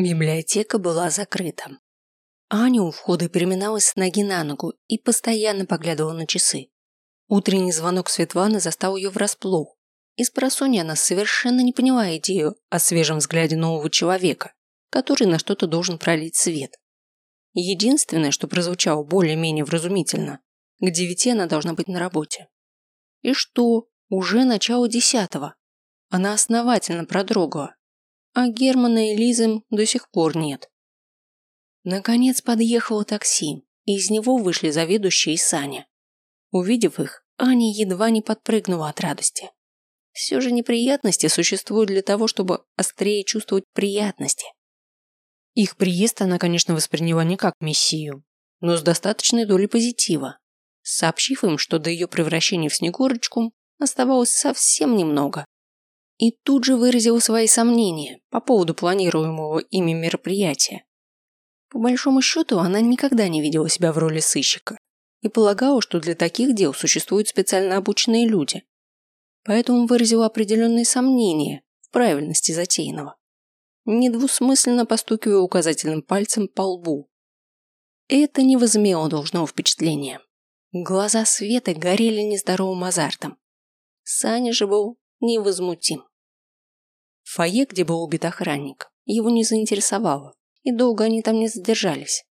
Библиотека была закрыта. Аня у входа переминалась с ноги на ногу и постоянно поглядывала на часы. Утренний звонок Светланы застал ее врасплох. Из просонья она совершенно не поняла идею о свежем взгляде нового человека, который на что-то должен пролить свет. Единственное, что прозвучало более-менее вразумительно, к девяти она должна быть на работе. И что? Уже начало десятого. Она основательно продрогла. А Германа и Лизы до сих пор нет. Наконец подъехало такси, и из него вышли заведующие и Саня. Увидев их, Аня едва не подпрыгнула от радости. Все же неприятности существуют для того, чтобы острее чувствовать приятности. Их приезд она, конечно, восприняла не как мессию, но с достаточной долей позитива, сообщив им, что до ее превращения в Снегурочку оставалось совсем немного. И тут же выразила свои сомнения по поводу планируемого ими мероприятия. По большому счету, она никогда не видела себя в роли сыщика и полагала, что для таких дел существуют специально обученные люди. Поэтому выразила определенные сомнения в правильности затеянного недвусмысленно постукивая указательным пальцем по лбу. Это не возымело должного впечатления. Глаза Светы горели нездоровым азартом. Саня же был невозмутим. Фойе, где был убит охранник, его не заинтересовало, и долго они там не задержались.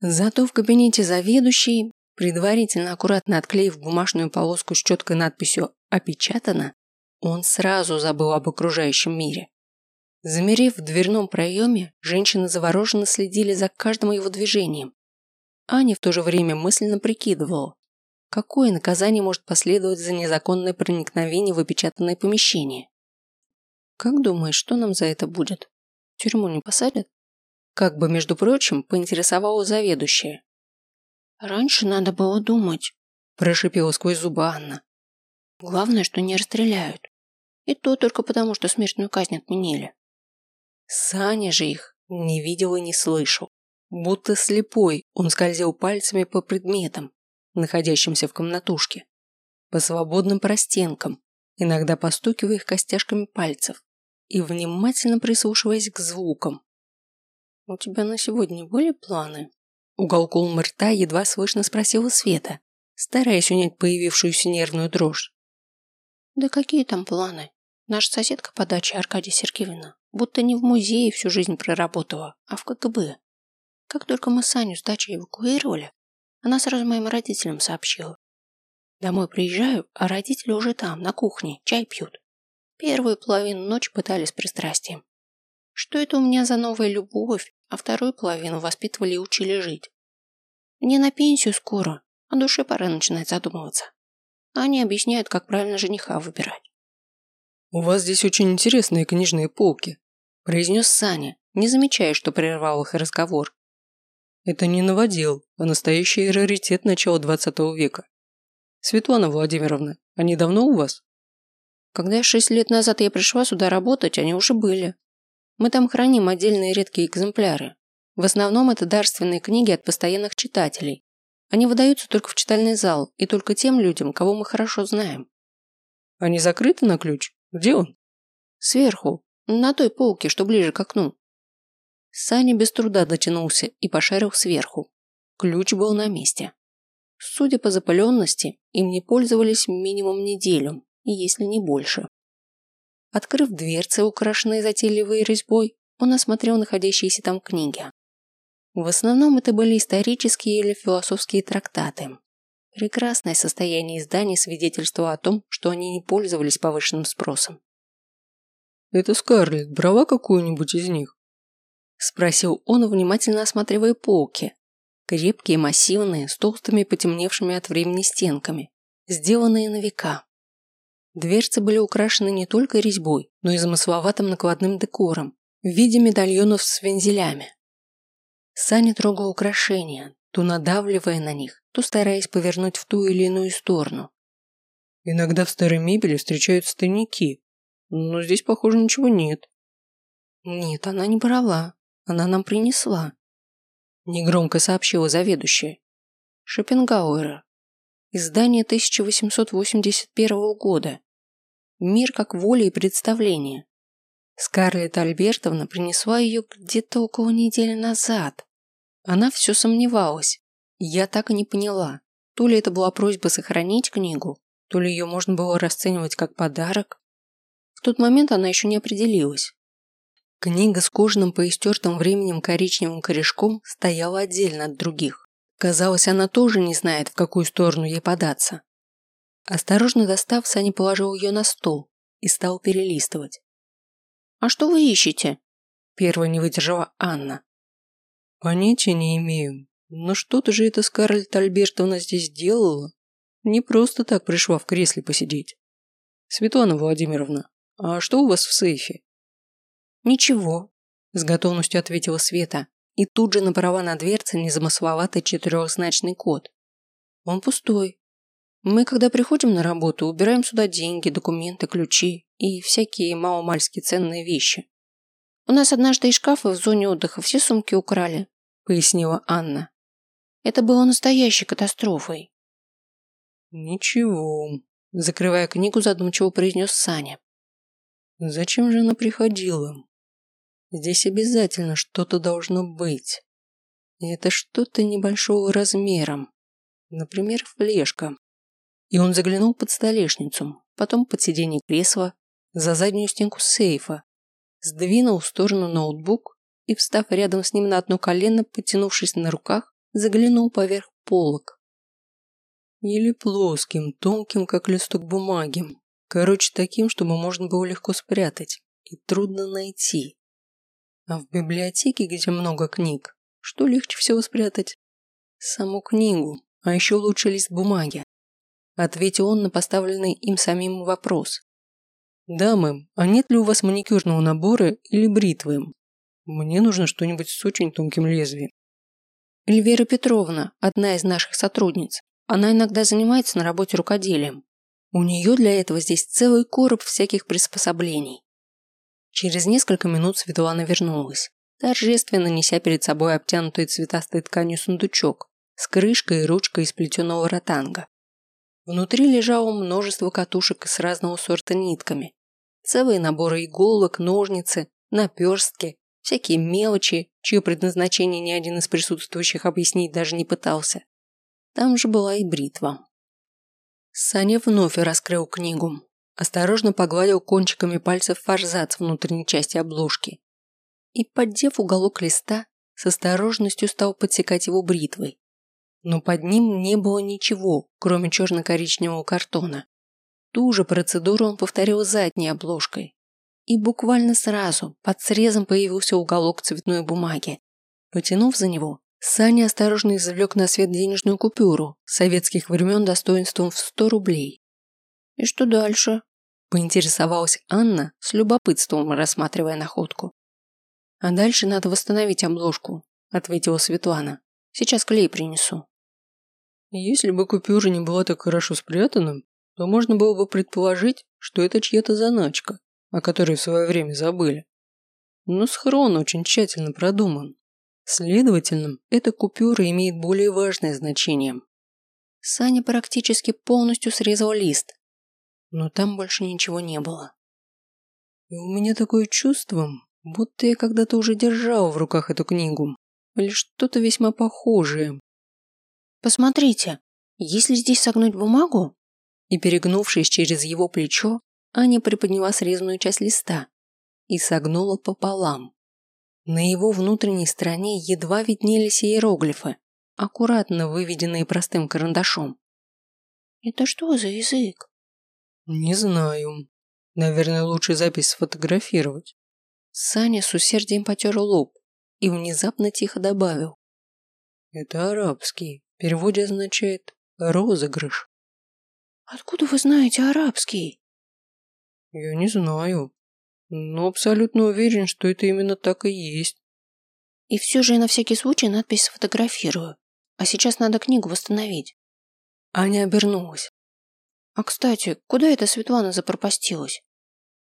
Зато в кабинете заведующей, предварительно аккуратно отклеив бумажную полоску с четкой надписью «Опечатано», он сразу забыл об окружающем мире. Замерев в дверном проеме, женщины завороженно следили за каждым его движением. Аня в то же время мысленно прикидывала, какое наказание может последовать за незаконное проникновение в опечатанное помещение. «Как думаешь, что нам за это будет? тюрьму не посадят?» Как бы, между прочим, поинтересовала заведующая. «Раньше надо было думать», – прошипела сквозь зубы Анна. «Главное, что не расстреляют. И то только потому, что смертную казнь отменили. Саня же их не видел и не слышал. Будто слепой он скользил пальцами по предметам, находящимся в комнатушке, по свободным простенкам, иногда постукивая их костяшками пальцев и внимательно прислушиваясь к звукам. «У тебя на сегодня были планы?» Уголком рта едва слышно спросила Света, стараясь унять появившуюся нервную дрожь. «Да какие там планы? Наша соседка по даче Аркадия Сергеевна будто не в музее всю жизнь проработала, а в КГБ. Как только мы Саню с дачи эвакуировали, она сразу моим родителям сообщила. Домой приезжаю, а родители уже там, на кухне, чай пьют. Первую половину ночи пытались пристрастием. Что это у меня за новая любовь, а вторую половину воспитывали и учили жить. Мне на пенсию скоро, о душе пора начинать задумываться. Они объясняют, как правильно жениха выбирать. «У вас здесь очень интересные книжные полки», произнес Саня, не замечая, что прервал их разговор. Это не новодел, а настоящий раритет начала 20 века. Светлана Владимировна, они давно у вас? Когда шесть лет назад я пришла сюда работать, они уже были. Мы там храним отдельные редкие экземпляры. В основном это дарственные книги от постоянных читателей. Они выдаются только в читальный зал и только тем людям, кого мы хорошо знаем. Они закрыты на ключ? Где он? Сверху, на той полке, что ближе к окну. Саня без труда дотянулся и пошарил сверху. Ключ был на месте. Судя по запыленности, им не пользовались минимум неделю, если не больше. Открыв дверцы, украшенные затейливой резьбой, он осмотрел находящиеся там книги. В основном это были исторические или философские трактаты. Прекрасное состояние изданий свидетельствовало о том, что они не пользовались повышенным спросом. «Это Скарлетт брала какую-нибудь из них?» Спросил он, внимательно осматривая полки. Крепкие, массивные, с толстыми потемневшими от времени стенками, сделанные на века. Дверцы были украшены не только резьбой, но и замысловатым накладным декором в виде медальонов с вензелями. Саня трогал украшения, то надавливая на них, то стараясь повернуть в ту или иную сторону. Иногда в старой мебели встречаются тайники, но здесь, похоже, ничего нет. Нет, она не брала. Она нам принесла. Негромко сообщила заведующая. Шопенгауэра. Издание 1881 года. Мир как воля и представление. Скарлетт Альбертовна принесла ее где-то около недели назад. Она все сомневалась. Я так и не поняла, то ли это была просьба сохранить книгу, то ли ее можно было расценивать как подарок. В тот момент она еще не определилась. Книга с кожаным поистертым временем коричневым корешком стояла отдельно от других. Казалось, она тоже не знает, в какую сторону ей податься. Осторожно достав, Саня положил ее на стол и стал перелистывать. «А что вы ищете?» Первая не выдержала Анна. «Понятия не имею. Но что-то же эта Скарлетт Альбертовна здесь делала. Не просто так пришла в кресле посидеть. Светлана Владимировна, а что у вас в сейфе?» «Ничего», – с готовностью ответила Света и тут же набрала на дверце незамысловатый четырехзначный код. «Он пустой. Мы, когда приходим на работу, убираем сюда деньги, документы, ключи и всякие маломальски ценные вещи. У нас однажды из шкафа в зоне отдыха все сумки украли», – пояснила Анна. «Это было настоящей катастрофой». «Ничего», – закрывая книгу, задумчиво произнес Саня. «Зачем же она приходила? Здесь обязательно что-то должно быть. И это что-то небольшого размером. Например, флешка. И он заглянул под столешницу, потом под сиденье кресла, за заднюю стенку сейфа, сдвинул в сторону ноутбук и, встав рядом с ним на одно колено, потянувшись на руках, заглянул поверх полок. Или плоским, тонким, как листок бумаги. Короче, таким, чтобы можно было легко спрятать и трудно найти. А в библиотеке, где много книг, что легче всего спрятать? Саму книгу, а еще лучше лист бумаги. Ответил он на поставленный им самим вопрос. Да, мэм, а нет ли у вас маникюрного набора или бритвы? Мне нужно что-нибудь с очень тонким лезвием. Эльвира Петровна, одна из наших сотрудниц. Она иногда занимается на работе рукоделием. У нее для этого здесь целый короб всяких приспособлений. Через несколько минут Светлана вернулась, торжественно неся перед собой обтянутый цветастой тканью сундучок с крышкой и ручкой из плетеного ротанга. Внутри лежало множество катушек с разного сорта нитками, целые наборы иголок, ножницы, наперстки, всякие мелочи, чье предназначение ни один из присутствующих объяснить даже не пытался. Там же была и бритва. Саня вновь раскрыл книгу, осторожно погладил кончиками пальцев форзац внутренней части обложки и, поддев уголок листа, с осторожностью стал подсекать его бритвой. Но под ним не было ничего, кроме черно-коричневого картона. Ту же процедуру он повторил задней обложкой. И буквально сразу под срезом появился уголок цветной бумаги. Потянув за него, Саня осторожно извлек на свет денежную купюру советских времен достоинством в 100 рублей. «И что дальше?» – поинтересовалась Анна с любопытством, рассматривая находку. «А дальше надо восстановить обложку», – ответила Светлана. «Сейчас клей принесу». Если бы купюра не была так хорошо спрятана, то можно было бы предположить, что это чья-то заначка, о которой в свое время забыли. Но схрон очень тщательно продуман. Следовательно, эта купюра имеет более важное значение. Саня практически полностью срезал лист, но там больше ничего не было. И у меня такое чувство, будто я когда-то уже держал в руках эту книгу, или что-то весьма похожее. Посмотрите, если здесь согнуть бумагу, и перегнувшись через его плечо, Аня приподняла срезанную часть листа и согнула пополам. На его внутренней стороне едва виднелись иероглифы, аккуратно выведенные простым карандашом. «Это что за язык?» «Не знаю. Наверное, лучше запись сфотографировать». Саня с усердием потер лоб и внезапно тихо добавил. «Это арабский. В переводе означает «розыгрыш». «Откуда вы знаете арабский?» «Я не знаю, но абсолютно уверен, что это именно так и есть». «И все же я на всякий случай надпись сфотографирую. А сейчас надо книгу восстановить». Аня обернулась. А кстати, куда эта Светлана запропастилась?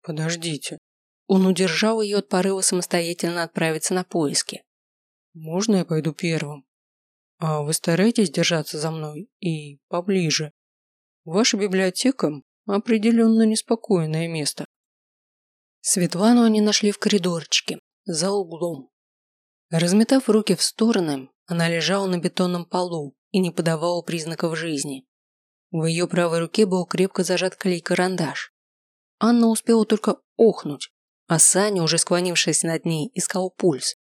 Подождите. Он удержал ее от порыва самостоятельно отправиться на поиски. Можно я пойду первым? А вы стараетесь держаться за мной и поближе. Ваша библиотека определенно неспокойное место. Светлану они нашли в коридорчике, за углом. Разметав руки в стороны, она лежала на бетонном полу и не подавала признаков жизни. В ее правой руке был крепко зажат клей-карандаш. Анна успела только охнуть, а Саня, уже склонившись над ней, искал пульс.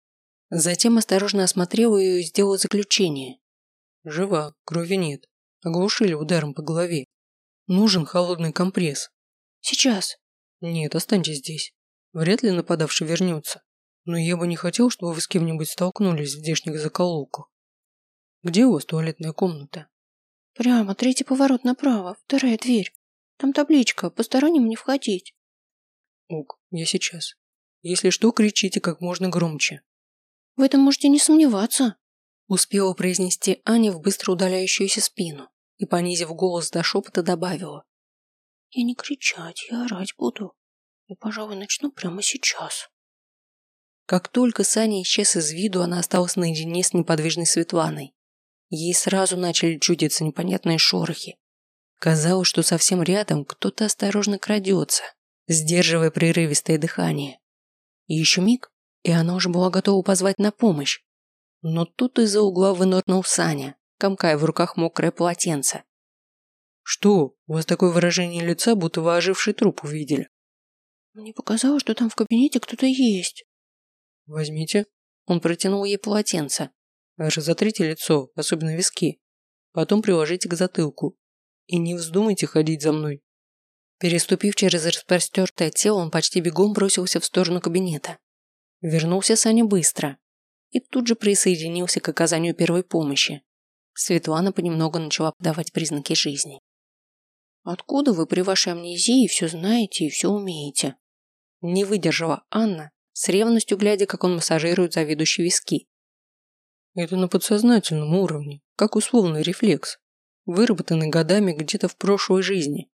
Затем осторожно осмотрел ее и сделал заключение. Жива, крови нет. Оглушили ударом по голове. Нужен холодный компресс. Сейчас. Нет, останьтесь здесь. Вряд ли нападавший вернется. Но я бы не хотел, чтобы вы с кем-нибудь столкнулись в здешних закололках. Где у вас туалетная комната? Прямо, третий поворот направо, вторая дверь. Там табличка «Посторонним не входить». Ок, я сейчас. Если что, кричите как можно громче. В этом можете не сомневаться. Успела произнести Аня в быстро удаляющуюся спину и, понизив голос до шепота, добавила. Я не кричать, я орать буду. И, пожалуй, начну прямо сейчас. Как только Саня исчез из виду, она осталась наедине с неподвижной Светланой. Ей сразу начали чудиться непонятные шорохи. Казалось, что совсем рядом кто-то осторожно крадется, сдерживая прерывистое дыхание. Еще миг, и она уже была готова позвать на помощь. Но тут из-за угла вынырнул Саня, комкая в руках мокрое полотенце. «Что? У вас такое выражение лица, будто вы оживший труп увидели?» «Мне показалось, что там в кабинете кто-то есть», Возьмите. Он протянул ей полотенце. Разотрите лицо, особенно виски. Потом приложите к затылку. И не вздумайте ходить за мной. Переступив через распростертое тело, он почти бегом бросился в сторону кабинета. Вернулся Саня быстро и тут же присоединился к оказанию первой помощи. Светлана понемногу начала подавать признаки жизни. «Откуда вы при вашей амнезии все знаете и все умеете?» Не выдержала Анна с ревностью глядя, как он массажирует заведующий виски. Это на подсознательном уровне, как условный рефлекс, выработанный годами где-то в прошлой жизни.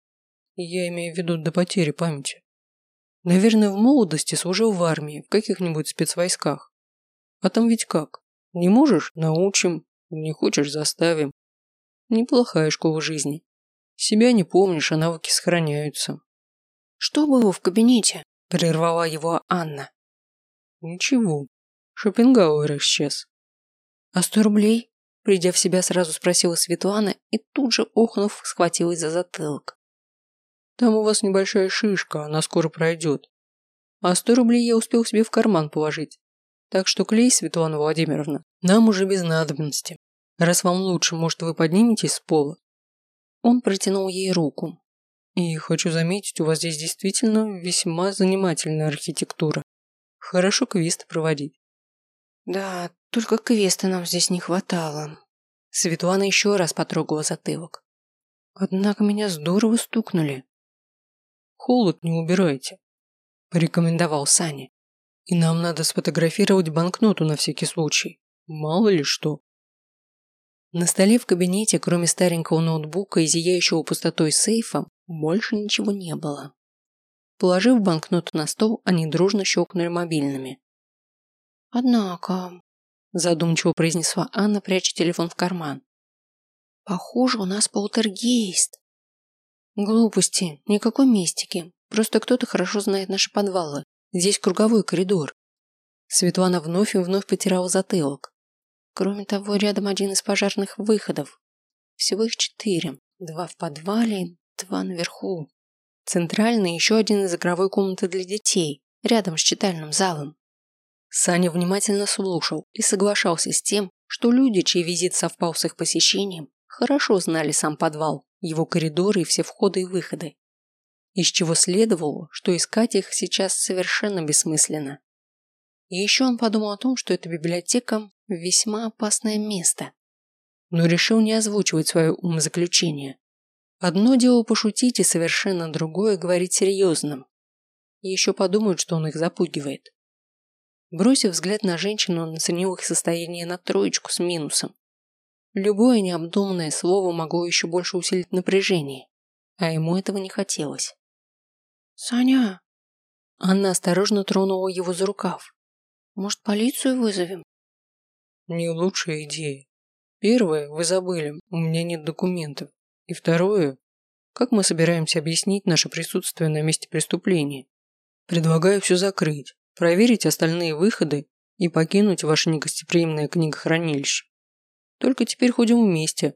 Я имею в виду до потери памяти. Наверное, в молодости служил в армии, в каких-нибудь спецвойсках. А там ведь как? Не можешь – научим, не хочешь – заставим. Неплохая школа жизни. Себя не помнишь, а навыки сохраняются. «Что было в кабинете?» – прервала его Анна. Ничего. Шопенгауэр исчез. А сто рублей? Придя в себя, сразу спросила Светлана и тут же, охнув, схватилась за затылок. Там у вас небольшая шишка, она скоро пройдет. А сто рублей я успел себе в карман положить. Так что клей, Светлана Владимировна, нам уже без надобности. Раз вам лучше, может, вы подниметесь с пола? Он протянул ей руку. И хочу заметить, у вас здесь действительно весьма занимательная архитектура. Хорошо квест проводить. Да, только квеста нам здесь не хватало. Светлана еще раз потрогала затылок. Однако меня здорово стукнули. Холод не убирайте, порекомендовал Саня. И нам надо сфотографировать банкноту на всякий случай. Мало ли что. На столе в кабинете, кроме старенького ноутбука и зияющего пустотой сейфа, больше ничего не было. Положив банкноту на стол, они дружно щелкнули мобильными. «Однако», – задумчиво произнесла Анна, пряча телефон в карман. «Похоже, у нас полтергейст». «Глупости, никакой мистики. Просто кто-то хорошо знает наши подвалы. Здесь круговой коридор». Светлана вновь и вновь потирала затылок. Кроме того, рядом один из пожарных выходов. Всего их четыре. Два в подвале, два наверху. Центральный еще один из игровой комнаты для детей, рядом с читальным залом. Саня внимательно слушал и соглашался с тем, что люди, чей визит совпал с их посещением, хорошо знали сам подвал, его коридоры и все входы и выходы. Из чего следовало, что искать их сейчас совершенно бессмысленно. И еще он подумал о том, что эта библиотека – весьма опасное место. Но решил не озвучивать свое умозаключение. Одно дело пошутить и совершенно другое говорить серьезным. И еще подумают, что он их запугивает. Бросив взгляд на женщину, он оценил их состояние на троечку с минусом. Любое необдуманное слово могло еще больше усилить напряжение, а ему этого не хотелось. «Саня!» Анна осторожно тронула его за рукав. «Может, полицию вызовем?» «Не лучшая идея. Первое, вы забыли, у меня нет документов. И второе, как мы собираемся объяснить наше присутствие на месте преступления? Предлагаю все закрыть, проверить остальные выходы и покинуть ваше негостеприимное книгохранилище. Только теперь ходим вместе.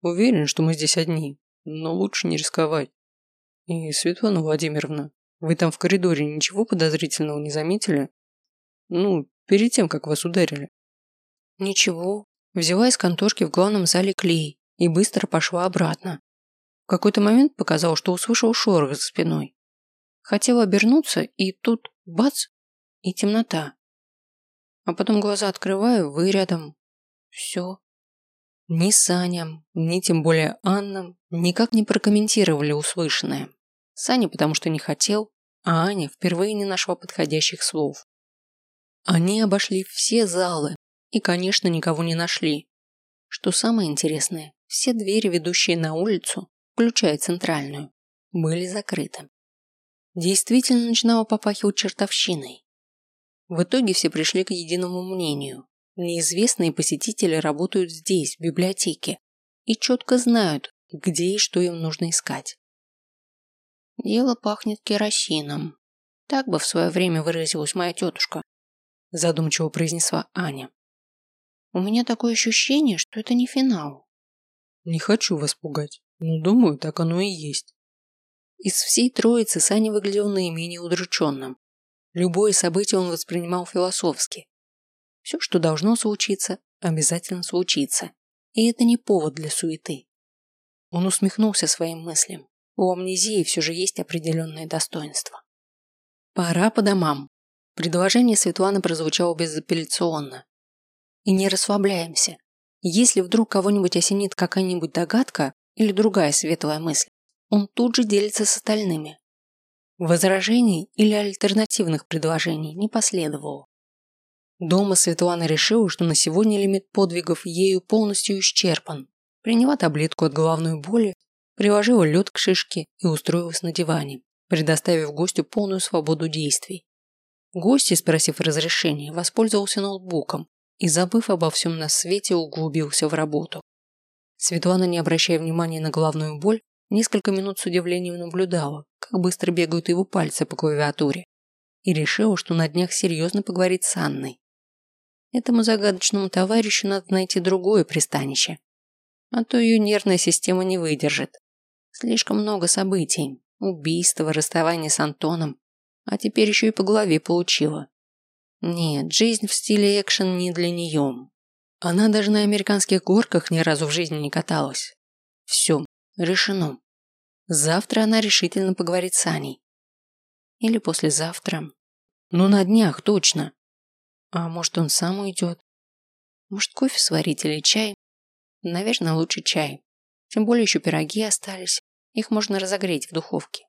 Уверен, что мы здесь одни, но лучше не рисковать. И, Светлана Владимировна, вы там в коридоре ничего подозрительного не заметили? Ну, перед тем, как вас ударили. Ничего. Взяла из конторки в главном зале клей и быстро пошла обратно. В какой-то момент показал, что услышал шорох за спиной. Хотел обернуться, и тут бац, и темнота. А потом глаза открываю, вы рядом. Все. Ни Саня, ни тем более Анна никак не прокомментировали услышанное. Саня потому что не хотел, а Аня впервые не нашла подходящих слов. Они обошли все залы и, конечно, никого не нашли. Что самое интересное, все двери, ведущие на улицу, включая центральную, были закрыты. Действительно начинало попахивать чертовщиной. В итоге все пришли к единому мнению. Неизвестные посетители работают здесь, в библиотеке, и четко знают, где и что им нужно искать. Дело пахнет керосином. Так бы в свое время выразилась моя тетушка задумчиво произнесла Аня. У меня такое ощущение, что это не финал. Не хочу вас пугать, но думаю, так оно и есть. Из всей троицы Саня выглядел наименее удрученным. Любое событие он воспринимал философски. Все, что должно случиться, обязательно случится. И это не повод для суеты. Он усмехнулся своим мыслям. У амнезии все же есть определенное достоинство. Пора по домам. Предложение Светланы прозвучало безапелляционно. И не расслабляемся. Если вдруг кого-нибудь осенит какая-нибудь догадка или другая светлая мысль, он тут же делится с остальными. Возражений или альтернативных предложений не последовало. Дома Светлана решила, что на сегодня лимит подвигов ею полностью исчерпан. Приняла таблетку от головной боли, приложила лед к шишке и устроилась на диване, предоставив гостю полную свободу действий. Гость, спросив разрешения, воспользовался ноутбуком и, забыв обо всем на свете, углубился в работу. Светлана, не обращая внимания на головную боль, несколько минут с удивлением наблюдала, как быстро бегают его пальцы по клавиатуре, и решила, что на днях серьезно поговорит с Анной. Этому загадочному товарищу надо найти другое пристанище, а то ее нервная система не выдержит. Слишком много событий, убийства, расставание с Антоном, а теперь еще и по голове получила. Нет, жизнь в стиле экшен не для нее. Она даже на американских горках ни разу в жизни не каталась. Все, решено. Завтра она решительно поговорит с Аней. Или послезавтра. Ну, на днях, точно. А может, он сам уйдет? Может, кофе сварить или чай? Наверное, лучше чай. Тем более еще пироги остались. Их можно разогреть в духовке.